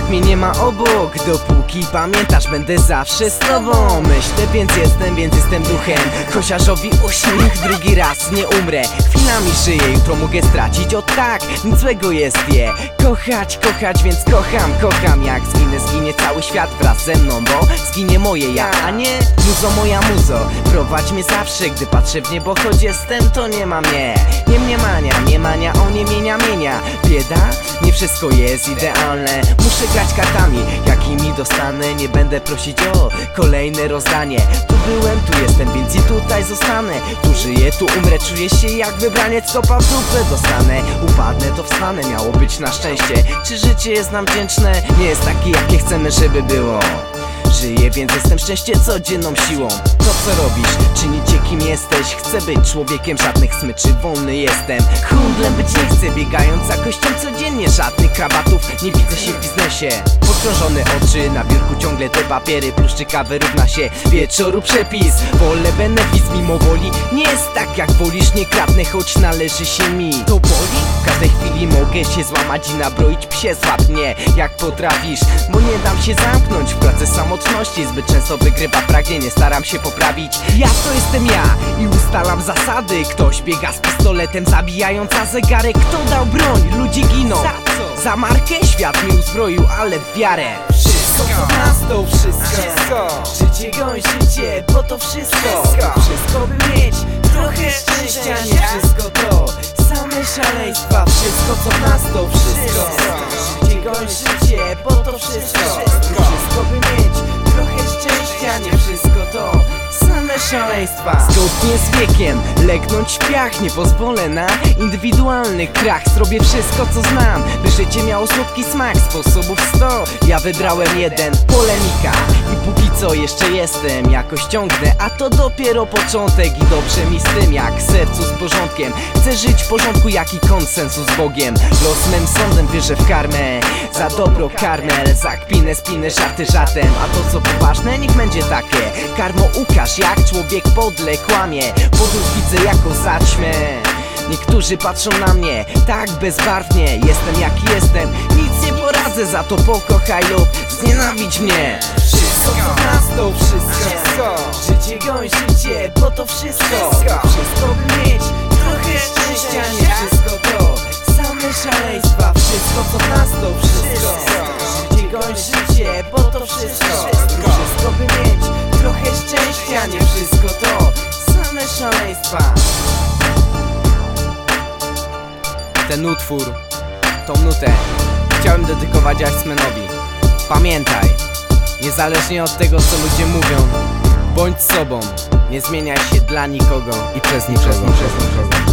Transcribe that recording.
Jak mnie nie ma obok Dopóki pamiętasz, będę zawsze z tobą. Myślę, więc jestem, więc jestem duchem. Kosiarzowi uśmiech, drugi raz nie umrę. Chwilami żyję, jutro mogę stracić. O tak, nic złego jest je Kochać, kochać, więc kocham, kocham. Jak zginę, zginie cały świat wraz ze mną Bo zginie moje ja, a nie muzo moja muzo. Prowadź mnie zawsze, gdy patrzę w niebo Choć jestem, to nie ma mnie. Nie mnie mania, nie mania, o nie mienia, mienia. Bieda? Nie wszystko jest idealne. Muszę grać kartami, jakimi dostanę Nie będę prosić o kolejne rozdanie. Tu byłem, tu jestem, więc i tutaj zostanę. Tu żyję, tu umrę, czuję się jak wybraniec Kopa w dupę dostanę, upadnę to wstanę Miało być na szczęście, czy życie jest nam wdzięczne? Nie jest takie jakie chcemy, żeby było Żyję, więc jestem szczęście codzienną siłą. To co robisz, czynicie kim jesteś. Chcę być człowiekiem, żadnych smyczy, wolny jestem. Kundlem być nie chcę, biegając za kością codziennie. Żadnych krabatów, nie widzę się w biznesie. Podkrążone oczy, na biurku ciągle te papiery. Pluszczyka wyrówna się wieczoru przepis. Wolę benefis mimo woli Nie jest tak jak wolisz, nie kradnę, choć należy się mi. To boli? W każdej chwili mogę się złamać i nabroić psie. Złap mnie jak potrafisz, bo nie dam się zamknąć W pracy samotności zbyt często wygrywa pragnienie Staram się poprawić, ja to jestem ja I ustalam zasady Ktoś biega z pistoletem zabijając a zegarek Kto dał broń? Ludzie giną Za co? Za markę? Świat mnie uzbroił, ale w wiarę Wszystko. Co w nas to wszystko. Życie goń życie, bo to wszystko. Wszystko. By mieć trochę szczęścia Nie. Wszystko to same szaleństwa. Wszystko co nas to wszystko. Życie goń życie, bo to wszystko. Wszystko by mieć trochę szczęścia Nie. Wszystko to same szaleństwa. Zgodnie z wiekiem, leknąć w piach Nie pozwolę na indywidualny krach. Zrobię wszystko co znam, by życie miało słodki smak Sposobów sto, ja wybrałem jeden Polemika. I póki co jeszcze jestem Jakoś ciągnę, a to dopiero początek I dobrze mi z tym jak sercu z porządkiem. Chcę żyć w porządku jak i konsensus z Bogiem. Los mym sądem wierzę w karmę. Za dobro karmel, za kpinę spinę żarty żartem. A to co poważne niech będzie takie. Karmo ukaż jak człowiek podle kłamie Podróż widzę jako zaćmę. Niektórzy patrzą na mnie tak bezbarwnie Jestem jaki jestem, nic nie poradzę Za to pokochaj lub znienawidź mnie. Wszystko co nas to wszystko. Życie goń życie, bo to wszystko. Wszystko. By mieć trochę szczęścia Nie wszystko to. Same szaleństwa Wszystko co nas to wszystko. Życie goń życie, bo to wszystko szaleństwa ten utwór, tą nutę chciałem dedykować Ice'manowi. Pamiętaj, niezależnie od tego co ludzie mówią, bądź sobą, nie zmieniaj się dla nikogo i przez niczego. Przez niczego.